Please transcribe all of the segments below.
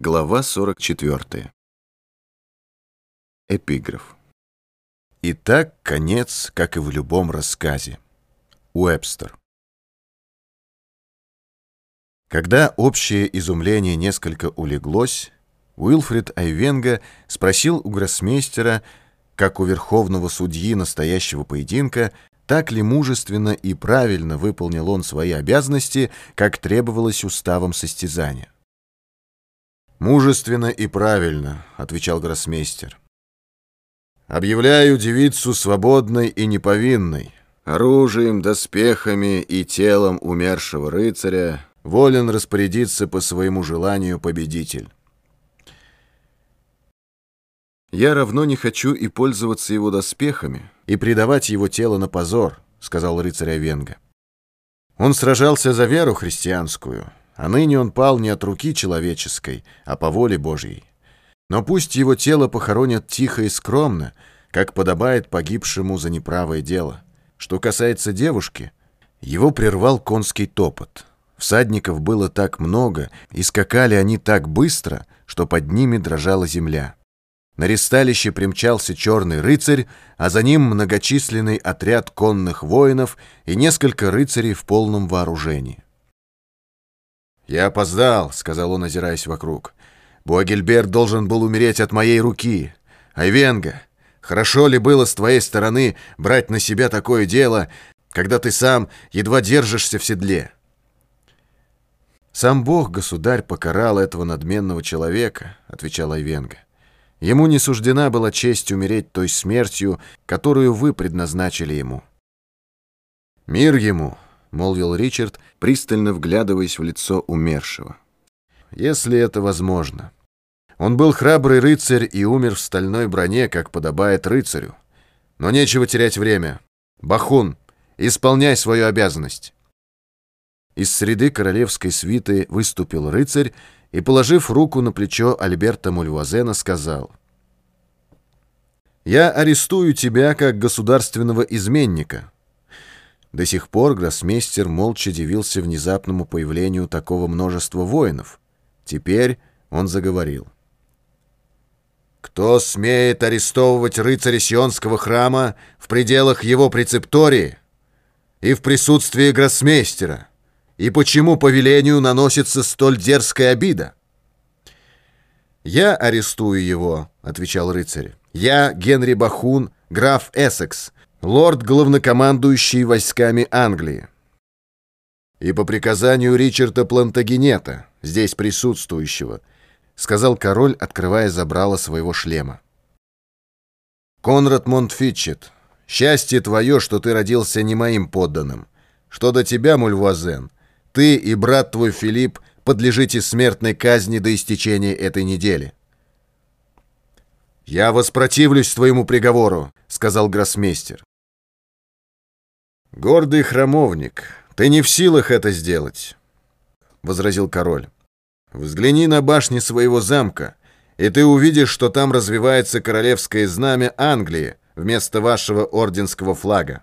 Глава 44. Эпиграф. Итак, конец, как и в любом рассказе. Уэбстер. Когда общее изумление несколько улеглось, Уилфрид Айвенга спросил у гроссмейстера, как у верховного судьи настоящего поединка, так ли мужественно и правильно выполнил он свои обязанности, как требовалось уставом состязания. «Мужественно и правильно», — отвечал гроссмейстер. «Объявляю девицу свободной и неповинной. Оружием, доспехами и телом умершего рыцаря волен распорядиться по своему желанию победитель. «Я равно не хочу и пользоваться его доспехами, и предавать его тело на позор», — сказал рыцарь Овенга. Он сражался за веру христианскую, а ныне он пал не от руки человеческой, а по воле Божьей. Но пусть его тело похоронят тихо и скромно, как подобает погибшему за неправое дело. Что касается девушки, его прервал конский топот. Всадников было так много, и скакали они так быстро, что под ними дрожала земля. На ресталище примчался черный рыцарь, а за ним многочисленный отряд конных воинов и несколько рыцарей в полном вооружении. «Я опоздал», — сказал он, озираясь вокруг. «Буагельберт должен был умереть от моей руки. Айвенга, хорошо ли было с твоей стороны брать на себя такое дело, когда ты сам едва держишься в седле?» «Сам Бог, государь, покарал этого надменного человека», — отвечал Айвенга. «Ему не суждена была честь умереть той смертью, которую вы предназначили ему». «Мир ему», — молвил Ричард, пристально вглядываясь в лицо умершего. «Если это возможно. Он был храбрый рыцарь и умер в стальной броне, как подобает рыцарю. Но нечего терять время. Бахун, исполняй свою обязанность». Из среды королевской свиты выступил рыцарь и, положив руку на плечо Альберта Мульвазена, сказал «Я арестую тебя как государственного изменника». До сих пор гроссмейстер молча дивился внезапному появлению такого множества воинов. Теперь он заговорил. «Кто смеет арестовывать рыцаря Сионского храма в пределах его прецептории и в присутствии гроссмейстера? И почему по велению наносится столь дерзкая обида?» «Я арестую его», — отвечал рыцарь. «Я Генри Бахун, граф Эссекс, лорд-главнокомандующий войсками Англии. И по приказанию Ричарда Плантагенета, здесь присутствующего, сказал король, открывая забрало своего шлема. Конрад Монтфитчет, счастье твое, что ты родился не моим подданным. Что до тебя, Мульвуазен, ты и брат твой Филипп подлежите смертной казни до истечения этой недели. «Я воспротивлюсь твоему приговору», — сказал гроссмейстер. «Гордый храмовник, ты не в силах это сделать», — возразил король. «Взгляни на башни своего замка, и ты увидишь, что там развивается королевское знамя Англии вместо вашего орденского флага.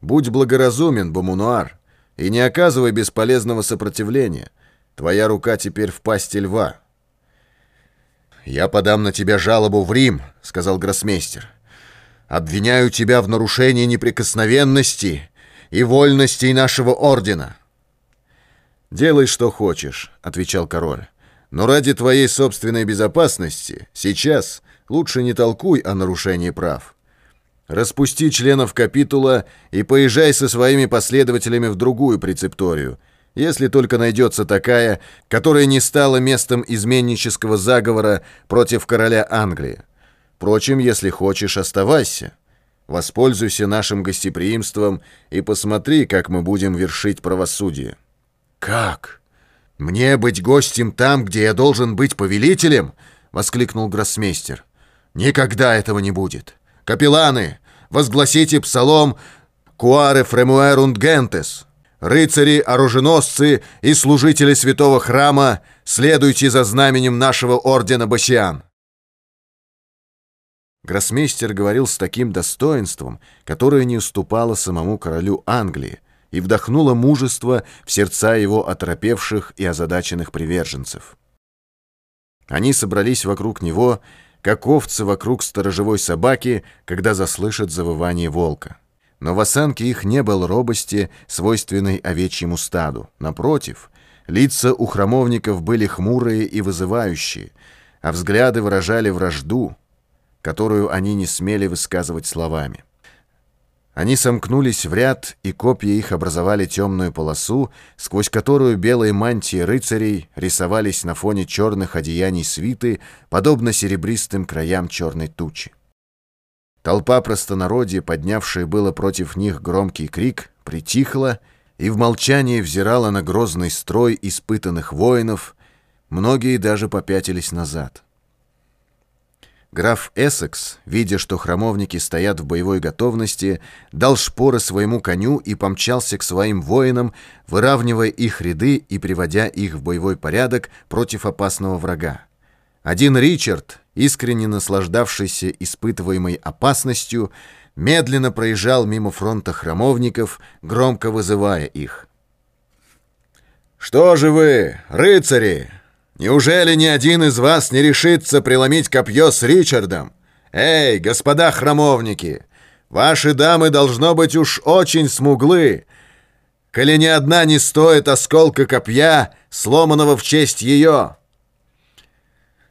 Будь благоразумен, Бомунуар, и не оказывай бесполезного сопротивления. Твоя рука теперь в пасти льва». «Я подам на тебя жалобу в Рим», — сказал гроссмейстер. Обвиняю тебя в нарушении неприкосновенности и вольностей нашего ордена». «Делай, что хочешь», — отвечал король. «Но ради твоей собственной безопасности сейчас лучше не толкуй о нарушении прав. Распусти членов капитула и поезжай со своими последователями в другую прецепторию, если только найдется такая, которая не стала местом изменнического заговора против короля Англии. Впрочем, если хочешь, оставайся. Воспользуйся нашим гостеприимством и посмотри, как мы будем вершить правосудие». «Как? Мне быть гостем там, где я должен быть повелителем?» — воскликнул гроссмейстер. «Никогда этого не будет. Капелланы, возгласите псалом «Куаре фремуэрунд гентес». Рыцари, оруженосцы и служители святого храма, следуйте за знаменем нашего ордена Басиан». Гроссмейстер говорил с таким достоинством, которое не уступало самому королю Англии, и вдохнуло мужество в сердца его оторопевших и озадаченных приверженцев. Они собрались вокруг него, как овцы вокруг сторожевой собаки, когда заслышат завывание волка. Но в осанке их не было робости, свойственной овечьему стаду. Напротив, лица у храмовников были хмурые и вызывающие, а взгляды выражали вражду, которую они не смели высказывать словами. Они сомкнулись в ряд, и копья их образовали темную полосу, сквозь которую белые мантии рыцарей рисовались на фоне черных одеяний свиты, подобно серебристым краям черной тучи. Толпа простонародья, поднявшая было против них громкий крик, притихла и в молчании взирала на грозный строй испытанных воинов, многие даже попятились назад. Граф Эссекс, видя, что храмовники стоят в боевой готовности, дал шпоры своему коню и помчался к своим воинам, выравнивая их ряды и приводя их в боевой порядок против опасного врага. Один Ричард, искренне наслаждавшийся испытываемой опасностью, медленно проезжал мимо фронта храмовников, громко вызывая их. «Что же вы, рыцари!» Неужели ни один из вас не решится преломить копье с Ричардом? Эй, господа храмовники, ваши дамы должно быть уж очень смуглы. Коли ни одна не стоит осколка копья, сломанного в честь ее.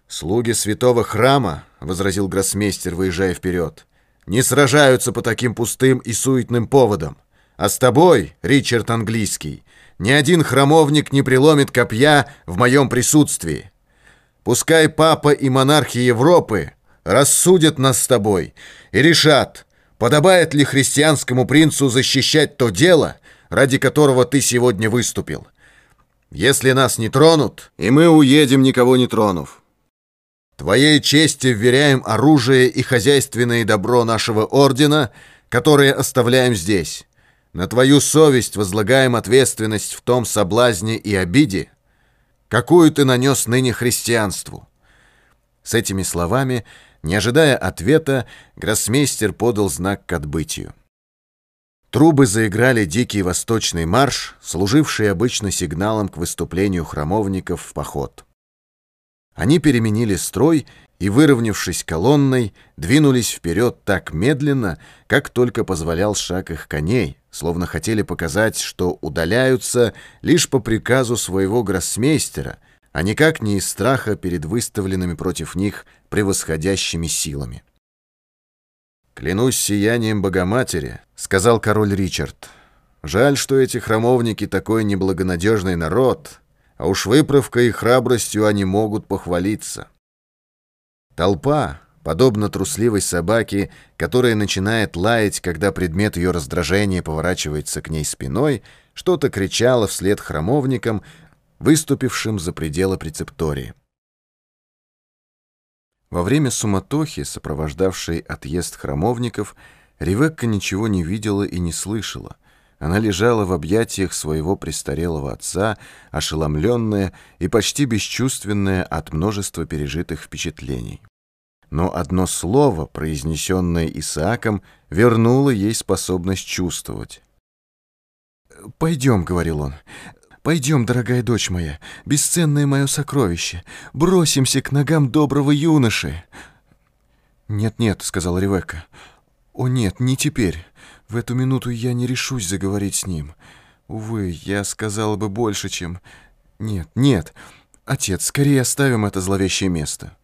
Слуги святого храма, — возразил гроссмейстер, выезжая вперед, — не сражаются по таким пустым и суетным поводам. А с тобой, Ричард Английский, ни один храмовник не преломит копья в моем присутствии. Пускай папа и монархи Европы рассудят нас с тобой и решат, подобает ли христианскому принцу защищать то дело, ради которого ты сегодня выступил. Если нас не тронут, и мы уедем, никого не тронув. Твоей чести вверяем оружие и хозяйственное добро нашего ордена, которые оставляем здесь. На твою совесть возлагаем ответственность в том соблазне и обиде, какую ты нанес ныне христианству». С этими словами, не ожидая ответа, гроссмейстер подал знак к отбытию. Трубы заиграли дикий восточный марш, служивший обычно сигналом к выступлению храмовников в поход. Они переменили строй и, выровнявшись колонной, двинулись вперед так медленно, как только позволял шаг их коней, словно хотели показать, что удаляются лишь по приказу своего гроссмейстера, а никак не из страха перед выставленными против них превосходящими силами. «Клянусь сиянием Богоматери», — сказал король Ричард. «Жаль, что эти храмовники такой неблагонадежный народ, а уж выправкой и храбростью они могут похвалиться». Толпа, подобно трусливой собаке, которая начинает лаять, когда предмет ее раздражения поворачивается к ней спиной, что-то кричала вслед храмовникам, выступившим за пределы прецептории. Во время суматохи, сопровождавшей отъезд храмовников, Ревекка ничего не видела и не слышала. Она лежала в объятиях своего престарелого отца, ошеломленная и почти бесчувственная от множества пережитых впечатлений но одно слово, произнесенное Исааком, вернуло ей способность чувствовать. «Пойдем», — говорил он, — «пойдем, дорогая дочь моя, бесценное мое сокровище, бросимся к ногам доброго юноши». «Нет-нет», — сказала Ревекка, — «о нет, не теперь. В эту минуту я не решусь заговорить с ним. Увы, я сказала бы больше, чем... Нет, нет, отец, скорее оставим это зловещее место».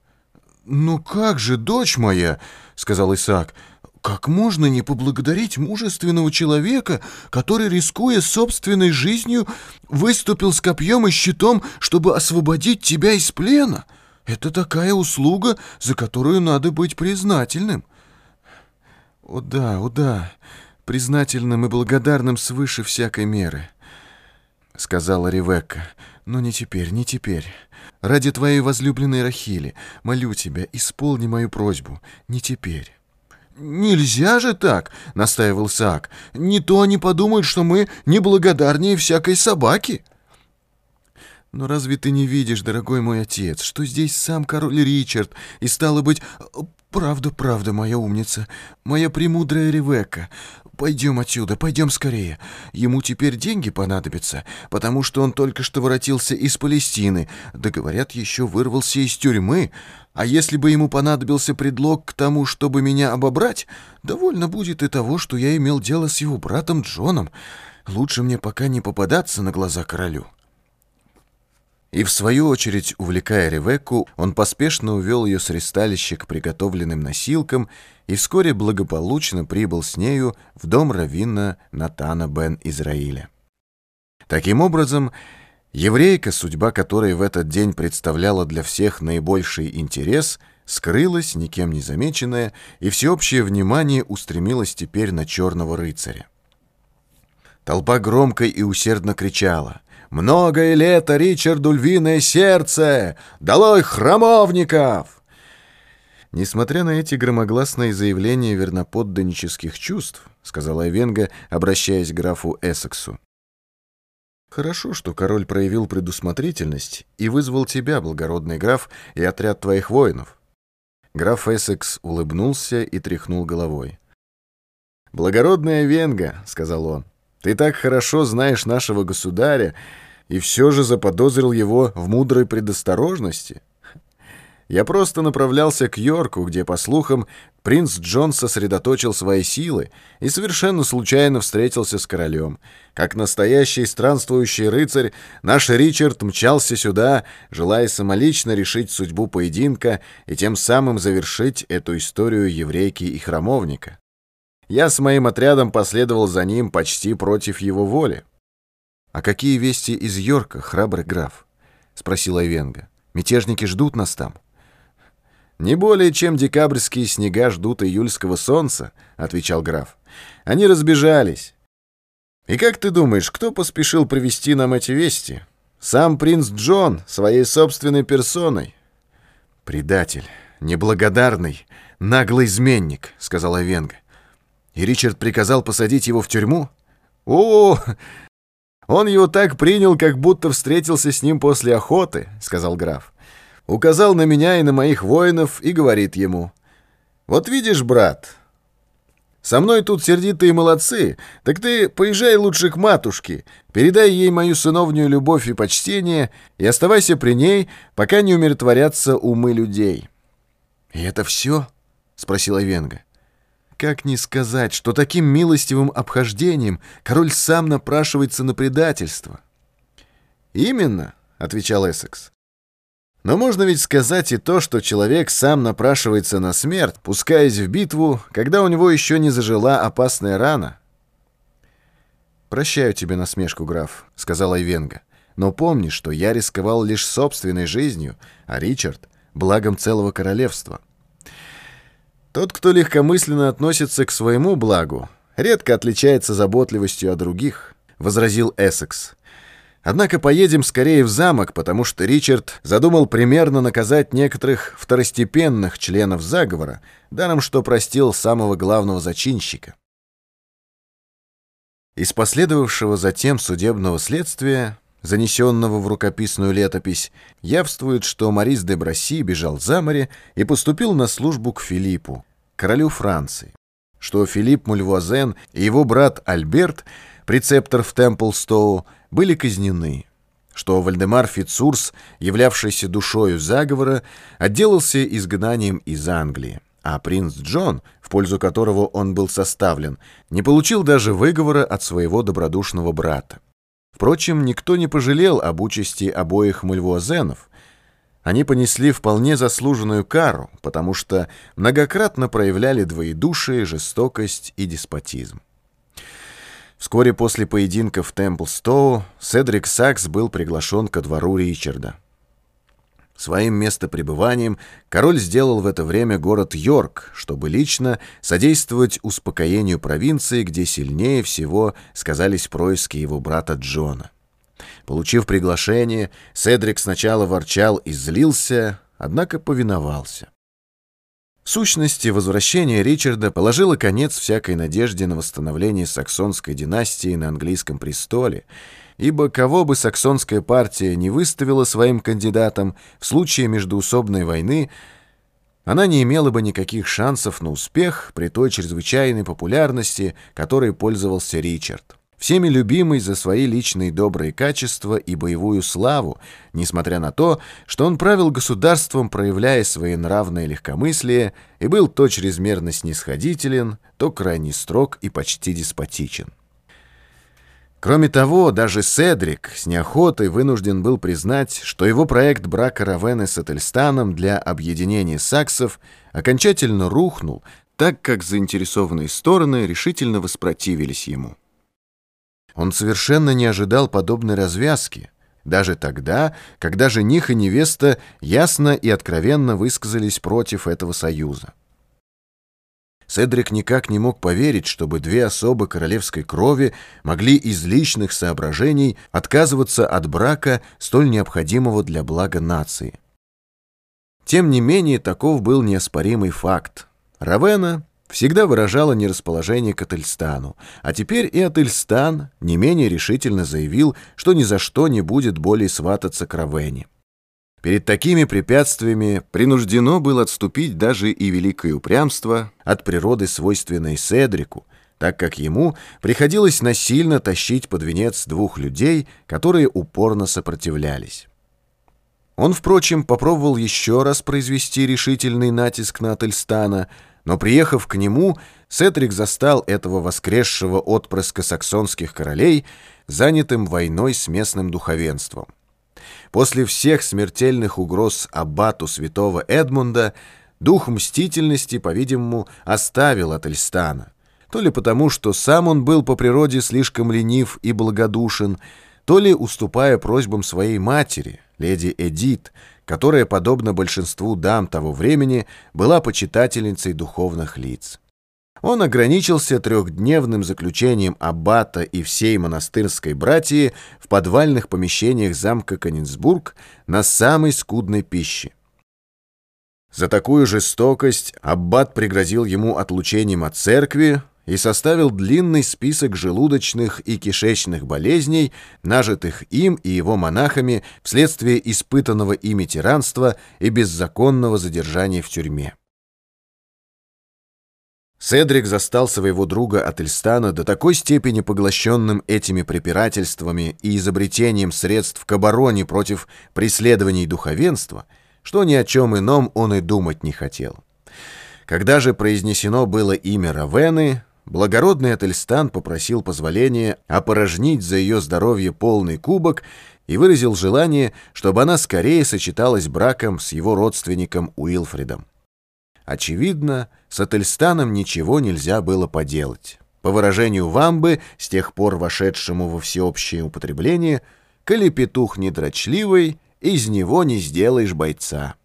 «Ну как же, дочь моя!» — сказал Исаак. «Как можно не поблагодарить мужественного человека, который, рискуя собственной жизнью, выступил с копьем и щитом, чтобы освободить тебя из плена? Это такая услуга, за которую надо быть признательным». «О да, о да, признательным и благодарным свыше всякой меры», — сказала Ревекка. «Но не теперь, не теперь». Ради твоей возлюбленной Рахили, молю тебя, исполни мою просьбу. Не теперь». «Нельзя же так!» — настаивал Саак. «Не то они подумают, что мы неблагодарнее всякой собаки». «Но разве ты не видишь, дорогой мой отец, что здесь сам король Ричард, и стало быть, правда, правда, моя умница, моя премудрая Ревекка, «Пойдем отсюда, пойдем скорее. Ему теперь деньги понадобятся, потому что он только что воротился из Палестины, да, говорят, еще вырвался из тюрьмы. А если бы ему понадобился предлог к тому, чтобы меня обобрать, довольно будет и того, что я имел дело с его братом Джоном. Лучше мне пока не попадаться на глаза королю». И в свою очередь, увлекая Ревекку, он поспешно увел ее с ресталища к приготовленным носилкам и вскоре благополучно прибыл с нею в дом раввина Натана бен Израиля. Таким образом, еврейка, судьба которой в этот день представляла для всех наибольший интерес, скрылась, никем не замеченная, и всеобщее внимание устремилось теперь на черного рыцаря. Толпа громко и усердно кричала — Многое лето Ричарду львиное сердце! Долой храмовников!» Несмотря на эти громогласные заявления верноподданнических чувств, сказала Эвенга, обращаясь к графу Эссексу, «Хорошо, что король проявил предусмотрительность и вызвал тебя, благородный граф, и отряд твоих воинов». Граф Эссекс улыбнулся и тряхнул головой. «Благородная Венга», — сказал он, — «ты так хорошо знаешь нашего государя и все же заподозрил его в мудрой предосторожности. Я просто направлялся к Йорку, где, по слухам, принц Джон сосредоточил свои силы и совершенно случайно встретился с королем. Как настоящий странствующий рыцарь, наш Ричард мчался сюда, желая самолично решить судьбу поединка и тем самым завершить эту историю еврейки и храмовника. Я с моим отрядом последовал за ним почти против его воли. «А какие вести из Йорка, храбрый граф?» — спросила Эвенга. «Мятежники ждут нас там?» «Не более, чем декабрьские снега ждут июльского солнца», — отвечал граф. «Они разбежались. И как ты думаешь, кто поспешил привести нам эти вести? Сам принц Джон, своей собственной персоной». «Предатель, неблагодарный, наглый изменник», — сказала Венга. «И Ричард приказал посадить его в тюрьму?» «О, «Он его так принял, как будто встретился с ним после охоты», — сказал граф. Указал на меня и на моих воинов и говорит ему. «Вот видишь, брат, со мной тут сердитые молодцы, так ты поезжай лучше к матушке, передай ей мою сыновнюю любовь и почтение и оставайся при ней, пока не умиротворятся умы людей». «И это все?» — спросила Венга. Как не сказать, что таким милостивым обхождением король сам напрашивается на предательство? «Именно», — отвечал Эссекс. «Но можно ведь сказать и то, что человек сам напрашивается на смерть, пускаясь в битву, когда у него еще не зажила опасная рана». «Прощаю тебе насмешку, граф», — сказала Айвенга. «Но помни, что я рисковал лишь собственной жизнью, а Ричард — благом целого королевства». Тот, кто легкомысленно относится к своему благу, редко отличается заботливостью о других, — возразил Эссекс. Однако поедем скорее в замок, потому что Ричард задумал примерно наказать некоторых второстепенных членов заговора, даром что простил самого главного зачинщика. Из последовавшего затем судебного следствия, занесенного в рукописную летопись, явствует, что Морис де Браси бежал за море и поступил на службу к Филиппу, королю Франции, что Филипп Мульвуазен и его брат Альберт, прецептор в Темплстоу, были казнены, что Вальдемар Фицурс, являвшийся душою заговора, отделался изгнанием из Англии, а принц Джон, в пользу которого он был составлен, не получил даже выговора от своего добродушного брата. Впрочем, никто не пожалел об участи обоих мульвуазенов, они понесли вполне заслуженную кару, потому что многократно проявляли двоедушие, жестокость и деспотизм. Вскоре после поединка в Темплстоу Седрик Сакс был приглашен ко двору Ричарда. Своим местопребыванием король сделал в это время город Йорк, чтобы лично содействовать успокоению провинции, где сильнее всего сказались происки его брата Джона. Получив приглашение, Седрик сначала ворчал и злился, однако повиновался. В сущности, возвращение Ричарда положило конец всякой надежде на восстановление саксонской династии на английском престоле, ибо кого бы саксонская партия не выставила своим кандидатом в случае междуусобной войны, она не имела бы никаких шансов на успех при той чрезвычайной популярности, которой пользовался Ричард. Всеми любимый за свои личные добрые качества и боевую славу, несмотря на то, что он правил государством, проявляя свои нравное легкомыслие, и был то чрезмерно снисходителен, то крайне строг и почти деспотичен. Кроме того, даже Седрик с неохотой вынужден был признать, что его проект брака Равены с Этельстаном для объединения саксов окончательно рухнул, так как заинтересованные стороны решительно воспротивились ему. Он совершенно не ожидал подобной развязки, даже тогда, когда жених и невеста ясно и откровенно высказались против этого союза. Седрик никак не мог поверить, чтобы две особы королевской крови могли из личных соображений отказываться от брака, столь необходимого для блага нации. Тем не менее, таков был неоспоримый факт. Равена всегда выражала нерасположение к Ательстану, а теперь и Ательстан не менее решительно заявил, что ни за что не будет более свататься к Равене. Перед такими препятствиями принуждено было отступить даже и великое упрямство от природы, свойственной Седрику, так как ему приходилось насильно тащить под венец двух людей, которые упорно сопротивлялись. Он, впрочем, попробовал еще раз произвести решительный натиск на Ательстана, но, приехав к нему, Седрик застал этого воскресшего отпрыска саксонских королей занятым войной с местным духовенством. После всех смертельных угроз аббату святого Эдмунда дух мстительности, по-видимому, оставил от Эльстана. То ли потому, что сам он был по природе слишком ленив и благодушен, то ли уступая просьбам своей матери, леди Эдит, которая, подобно большинству дам того времени, была почитательницей духовных лиц. Он ограничился трехдневным заключением аббата и всей монастырской братьи в подвальных помещениях замка Конинсбург на самой скудной пище. За такую жестокость аббат пригрозил ему отлучением от церкви и составил длинный список желудочных и кишечных болезней, нажитых им и его монахами вследствие испытанного ими тиранства и беззаконного задержания в тюрьме. Седрик застал своего друга от Эльстана до такой степени поглощенным этими препирательствами и изобретением средств к обороне против преследований духовенства, что ни о чем ином он и думать не хотел. Когда же произнесено было имя Равены, благородный Ательстан попросил позволения опорожнить за ее здоровье полный кубок и выразил желание, чтобы она скорее сочеталась браком с его родственником Уилфридом. Очевидно, с Ательстаном ничего нельзя было поделать. По выражению Вамбы, с тех пор вошедшему во всеобщее употребление, коли петух недрочливый, из него не сделаешь бойца.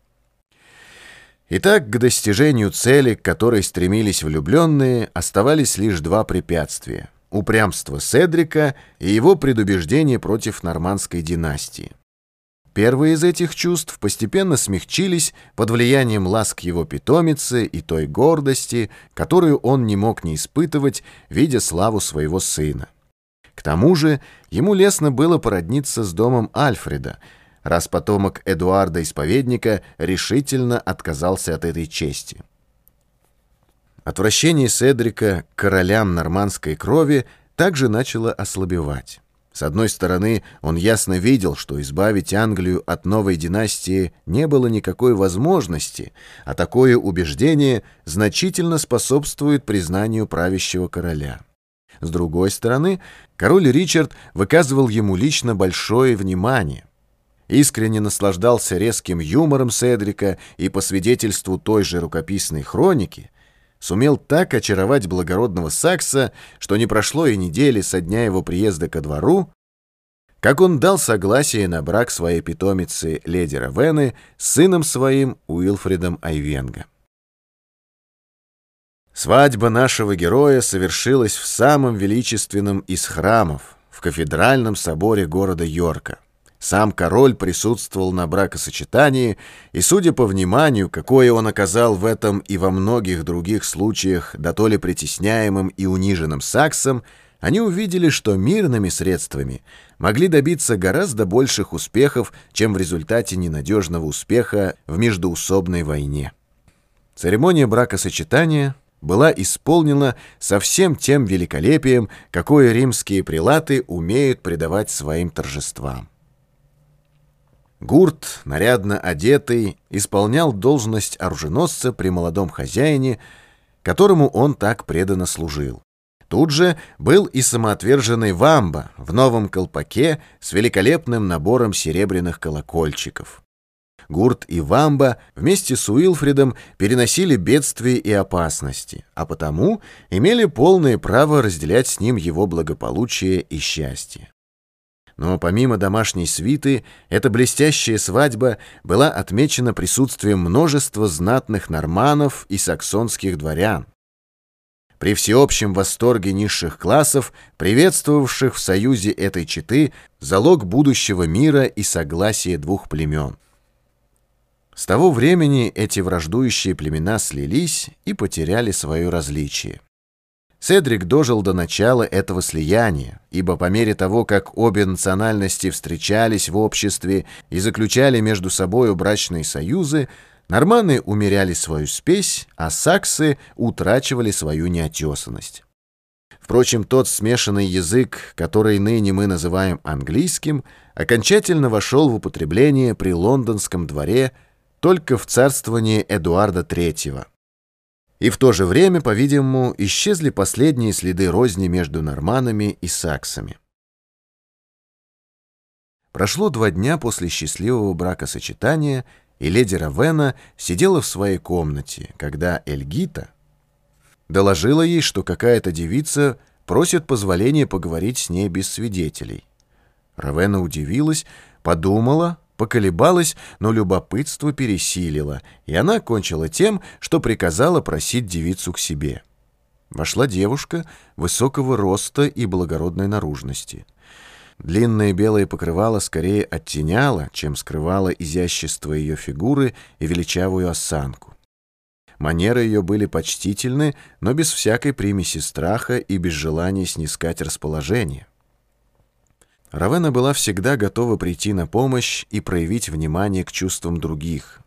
Итак, к достижению цели, к которой стремились влюбленные, оставались лишь два препятствия — упрямство Седрика и его предубеждение против нормандской династии. Первые из этих чувств постепенно смягчились под влиянием ласк его питомицы и той гордости, которую он не мог не испытывать, видя славу своего сына. К тому же ему лестно было породниться с домом Альфреда, раз потомок Эдуарда Исповедника решительно отказался от этой чести. Отвращение Седрика к королям нормандской крови также начало ослабевать. С одной стороны, он ясно видел, что избавить Англию от новой династии не было никакой возможности, а такое убеждение значительно способствует признанию правящего короля. С другой стороны, король Ричард выказывал ему лично большое внимание. Искренне наслаждался резким юмором Седрика и по свидетельству той же рукописной хроники – сумел так очаровать благородного Сакса, что не прошло и недели со дня его приезда ко двору, как он дал согласие на брак своей питомицы леди Равены с сыном своим Уилфридом Айвенга. Свадьба нашего героя совершилась в самом величественном из храмов, в кафедральном соборе города Йорка. Сам король присутствовал на бракосочетании, и, судя по вниманию, какое он оказал в этом и во многих других случаях, да то ли притесняемым и униженным саксом, они увидели, что мирными средствами могли добиться гораздо больших успехов, чем в результате ненадежного успеха в междуусобной войне. Церемония бракосочетания была исполнена со всем тем великолепием, какое римские прилаты умеют придавать своим торжествам. Гурт, нарядно одетый, исполнял должность оруженосца при молодом хозяине, которому он так преданно служил. Тут же был и самоотверженный Вамба в новом колпаке с великолепным набором серебряных колокольчиков. Гурт и Вамба вместе с Уилфридом переносили бедствия и опасности, а потому имели полное право разделять с ним его благополучие и счастье. Но помимо домашней свиты, эта блестящая свадьба была отмечена присутствием множества знатных норманов и саксонских дворян. При всеобщем восторге низших классов, приветствовавших в союзе этой четы залог будущего мира и согласия двух племен. С того времени эти враждующие племена слились и потеряли свое различие. Седрик дожил до начала этого слияния, ибо по мере того, как обе национальности встречались в обществе и заключали между собой брачные союзы, норманы умеряли свою спесь, а саксы утрачивали свою неотесанность. Впрочем, тот смешанный язык, который ныне мы называем английским, окончательно вошел в употребление при лондонском дворе только в царствовании Эдуарда III. И в то же время, по-видимому, исчезли последние следы розни между норманами и саксами. Прошло два дня после счастливого бракосочетания, и леди Равена сидела в своей комнате, когда Эльгита доложила ей, что какая-то девица просит позволения поговорить с ней без свидетелей. Равена удивилась, подумала, поколебалась, но любопытство пересилило, и она кончила тем, что приказала просить девицу к себе. Вошла девушка высокого роста и благородной наружности. Длинное белое покрывало скорее оттеняло, чем скрывало изящество ее фигуры и величавую осанку. Манеры ее были почтительны, но без всякой примеси страха и без желания снискать расположение. Равена была всегда готова прийти на помощь и проявить внимание к чувствам других.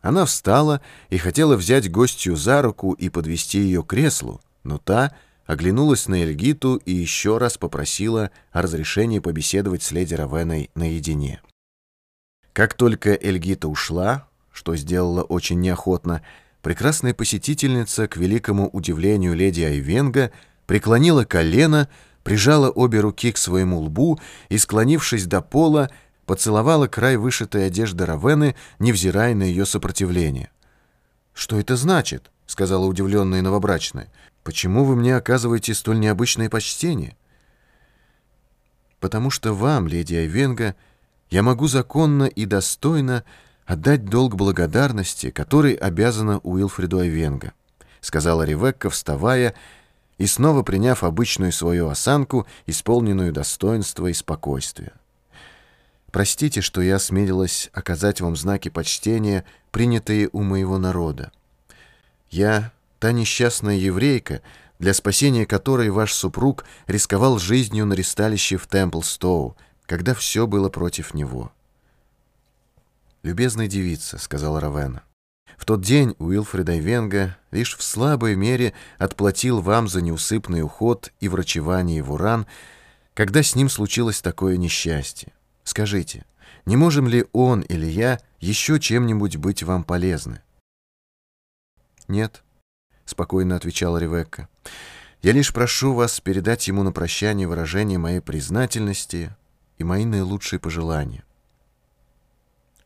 Она встала и хотела взять гостью за руку и подвести ее к креслу, но та оглянулась на Эльгиту и еще раз попросила о разрешении побеседовать с леди Равеной наедине. Как только Эльгита ушла, что сделала очень неохотно, прекрасная посетительница, к великому удивлению леди Айвенга, преклонила колено, прижала обе руки к своему лбу и, склонившись до пола, поцеловала край вышитой одежды Равены, невзирая на ее сопротивление. «Что это значит?» — сказала удивленная новобрачная. «Почему вы мне оказываете столь необычное почтение?» «Потому что вам, леди Айвенга, я могу законно и достойно отдать долг благодарности, который обязана Уилфреду Айвенга», — сказала Ревекка, вставая и снова приняв обычную свою осанку, исполненную достоинства и спокойствия. «Простите, что я осмелилась оказать вам знаки почтения, принятые у моего народа. Я та несчастная еврейка, для спасения которой ваш супруг рисковал жизнью на ристалище в Темплстоу, когда все было против него». «Любезная девица», — сказала Равена, в тот день Уилфред Айвенга лишь в слабой мере отплатил вам за неусыпный уход и врачевание в Уран, когда с ним случилось такое несчастье. Скажите, не можем ли он или я еще чем-нибудь быть вам полезны? «Нет», — спокойно отвечала Ревекка. «Я лишь прошу вас передать ему на прощание выражение моей признательности и мои наилучшие пожелания».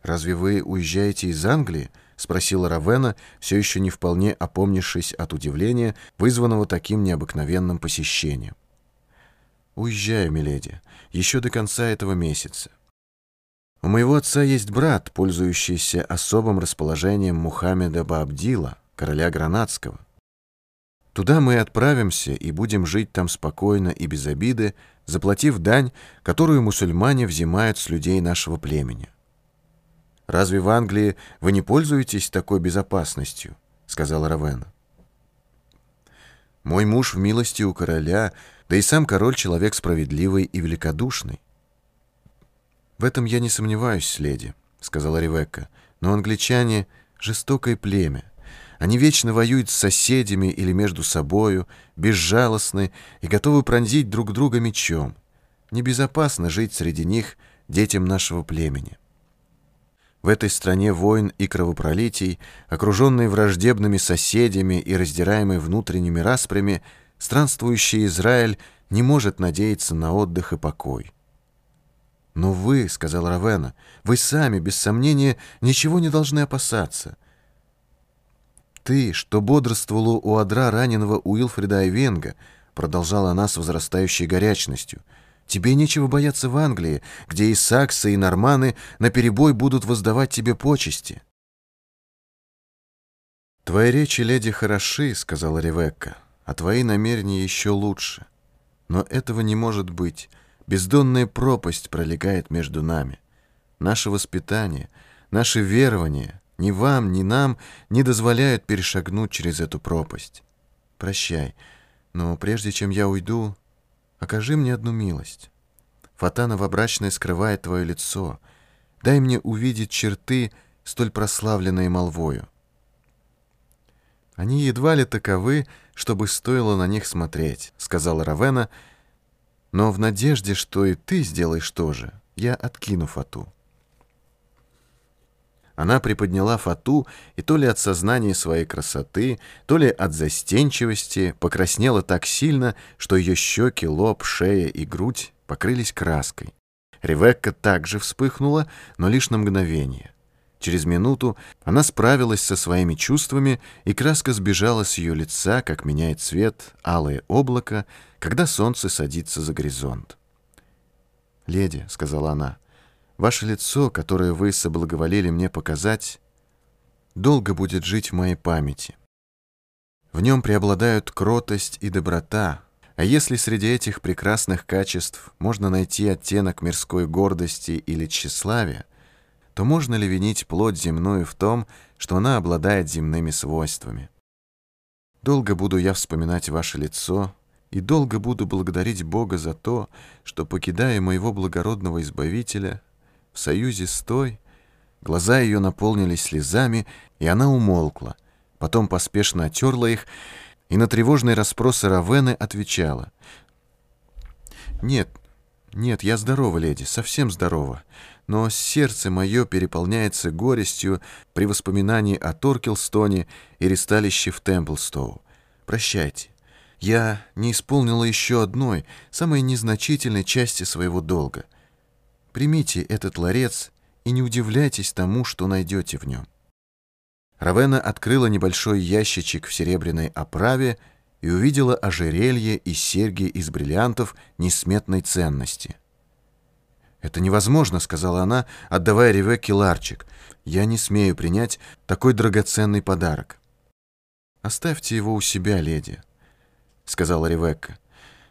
«Разве вы уезжаете из Англии?» — спросила Равена, все еще не вполне опомнившись от удивления, вызванного таким необыкновенным посещением. «Уезжаю, миледи, еще до конца этого месяца. У моего отца есть брат, пользующийся особым расположением Мухаммеда Баабдила, короля Гранадского. Туда мы отправимся и будем жить там спокойно и без обиды, заплатив дань, которую мусульмане взимают с людей нашего племени. «Разве в Англии вы не пользуетесь такой безопасностью?» — сказала Равена. «Мой муж в милости у короля, да и сам король человек справедливый и великодушный». «В этом я не сомневаюсь, леди», — сказала Ревекка, «но англичане — жестокое племя. Они вечно воюют с соседями или между собою, безжалостны и готовы пронзить друг друга мечом. Небезопасно жить среди них детям нашего племени. В этой стране войн и кровопролитий, окруженной враждебными соседями и раздираемой внутренними распрями, странствующий Израиль не может надеяться на отдых и покой. «Но вы, — сказал Равена, — вы сами, без сомнения, ничего не должны опасаться. Ты, что бодрствовала у одра раненого Уилфрида Айвенга, — продолжала она с возрастающей горячностью, — тебе нечего бояться в Англии, где и саксы, и норманы наперебой будут воздавать тебе почести». «Твои речи, леди, хороши, — сказала Ревекка, — а твои намерения еще лучше. Но этого не может быть». Бездонная пропасть пролегает между нами. Наше воспитание, наше верование ни вам, ни нам не дозволяют перешагнуть через эту пропасть. Прощай, но прежде чем я уйду, окажи мне одну милость. Фата новобрачная скрывает твое лицо. Дай мне увидеть черты, столь прославленные молвою. Они едва ли таковы, чтобы стоило на них смотреть, сказала Равена, — но в надежде, что и ты сделаешь то же, я откину фату. Она приподняла фату, и то ли от сознания своей красоты, то ли от застенчивости покраснела так сильно, что ее щеки, лоб, шея и грудь покрылись краской. Ревекка также вспыхнула, но лишь на мгновение. Через минуту она справилась со своими чувствами, и краска сбежала с ее лица, как меняет цвет алое облако, когда солнце садится за горизонт. «Леди», — сказала она, — «ваше лицо, которое вы соблаговолили мне показать, долго будет жить в моей памяти. В нем преобладают кротость и доброта, а если среди этих прекрасных качеств можно найти оттенок мирской гордости или тщеславия, то можно ли винить плоть земную в том, что она обладает земными свойствами? Долго буду я вспоминать ваше лицо, и долго буду благодарить Бога за то, что, покидая моего благородного Избавителя, в союзе с той, глаза ее наполнились слезами, и она умолкла, потом поспешно отерла их, и на тревожные расспросы Равены отвечала. «Нет, нет, я здорова, леди, совсем здорова но сердце мое переполняется горестью при воспоминании о Торкелстоне и ресталище в Темплстоу. Прощайте. Я не исполнила еще одной, самой незначительной части своего долга. Примите этот ларец и не удивляйтесь тому, что найдете в нем. Равена открыла небольшой ящичек в серебряной оправе и увидела ожерелье и серьги из бриллиантов несметной ценности. «Это невозможно», — сказала она, отдавая Ревекке ларчик. «Я не смею принять такой драгоценный подарок». «Оставьте его у себя, леди», — сказала Ревекка.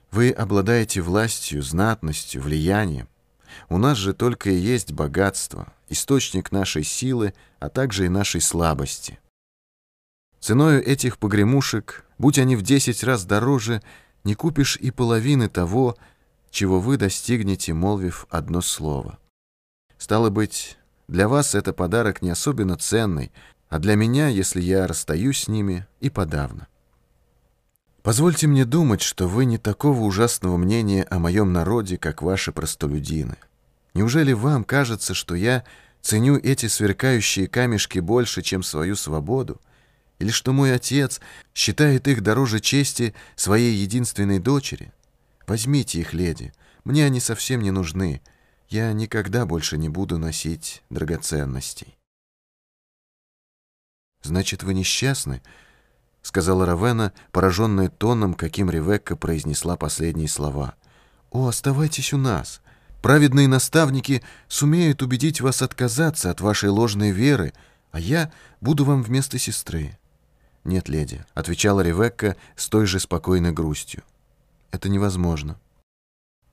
«Вы обладаете властью, знатностью, влиянием. У нас же только и есть богатство, источник нашей силы, а также и нашей слабости. Ценою этих погремушек, будь они в десять раз дороже, не купишь и половины того, чего вы достигнете, молвив одно слово. Стало быть, для вас это подарок не особенно ценный, а для меня, если я расстаюсь с ними, и подавно. Позвольте мне думать, что вы не такого ужасного мнения о моем народе, как ваши простолюдины. Неужели вам кажется, что я ценю эти сверкающие камешки больше, чем свою свободу? Или что мой отец считает их дороже чести своей единственной дочери?» Возьмите их, леди. Мне они совсем не нужны. Я никогда больше не буду носить драгоценностей. «Значит, вы несчастны?» — сказала Равена, пораженная тоном, каким Ревекка произнесла последние слова. «О, оставайтесь у нас. Праведные наставники сумеют убедить вас отказаться от вашей ложной веры, а я буду вам вместо сестры». «Нет, леди», — отвечала Ревекка с той же спокойной грустью. Это невозможно.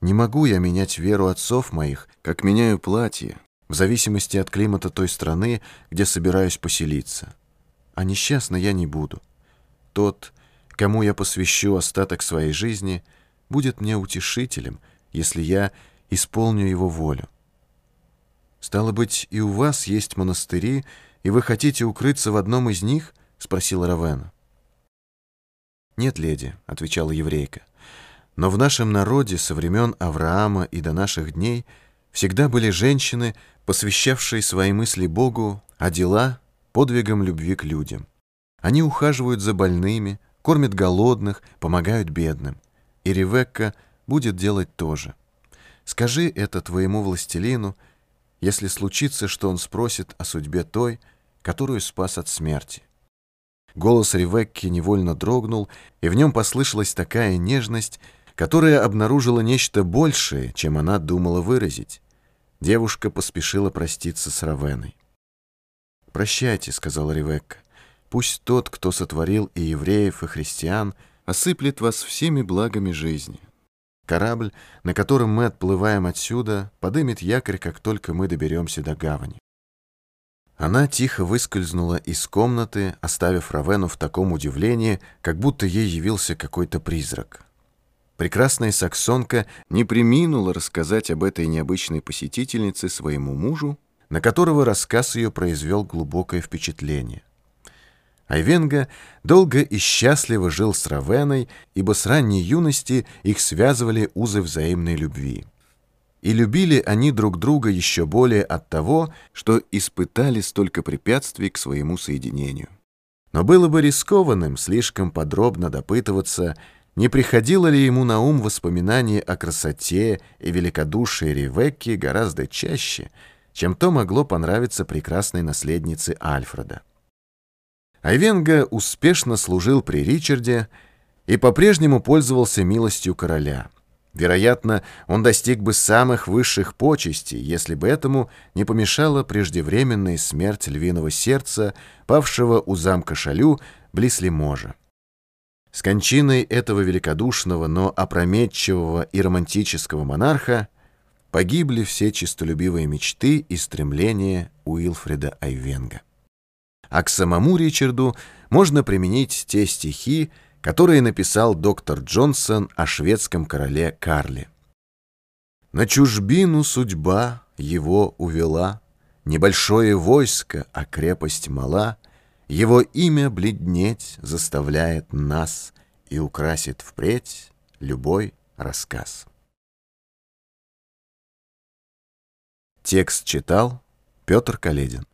Не могу я менять веру отцов моих, как меняю платье, в зависимости от климата той страны, где собираюсь поселиться. А несчастна я не буду. Тот, кому я посвящу остаток своей жизни, будет мне утешителем, если я исполню его волю. Стало быть, и у вас есть монастыри, и вы хотите укрыться в одном из них, спросила Равена. «Нет, леди», — отвечала еврейка. «Но в нашем народе со времен Авраама и до наших дней всегда были женщины, посвящавшие свои мысли Богу, а дела — подвигам любви к людям. Они ухаживают за больными, кормят голодных, помогают бедным. И Ревекка будет делать то же. Скажи это твоему властелину, если случится, что он спросит о судьбе той, которую спас от смерти. Голос Ревекки невольно дрогнул, и в нем послышалась такая нежность, которая обнаружила нечто большее, чем она думала выразить. Девушка поспешила проститься с Равеной. «Прощайте», — сказала Ревекка. «Пусть тот, кто сотворил и евреев, и христиан, осыплет вас всеми благами жизни. Корабль, на котором мы отплываем отсюда, подымет якорь, как только мы доберемся до гавани. Она тихо выскользнула из комнаты, оставив Равену в таком удивлении, как будто ей явился какой-то призрак. Прекрасная саксонка не приминула рассказать об этой необычной посетительнице своему мужу, на которого рассказ ее произвел глубокое впечатление. Айвенга долго и счастливо жил с Равеной, ибо с ранней юности их связывали узы взаимной любви. И любили они друг друга еще более от того, что испытали столько препятствий к своему соединению. Но было бы рискованным слишком подробно допытываться, не приходило ли ему на ум воспоминание о красоте и великодушии Ревекки гораздо чаще, чем то могло понравиться прекрасной наследнице Альфреда. Айвенга успешно служил при Ричарде и по-прежнему пользовался милостью короля. Вероятно, он достиг бы самых высших почестей, если бы этому не помешала преждевременная смерть львиного сердца, павшего у замка Шалю близ Лиможа. С кончиной этого великодушного, но опрометчивого и романтического монарха погибли все честолюбивые мечты и стремления Уилфреда Айвенга а к самому Ричарду можно применить те стихи, которые написал доктор Джонсон о шведском короле Карле. На чужбину судьба его увела, Небольшое войско, а крепость мала, Его имя бледнеть заставляет нас И украсит впредь любой рассказ. Текст читал Петр Каледин.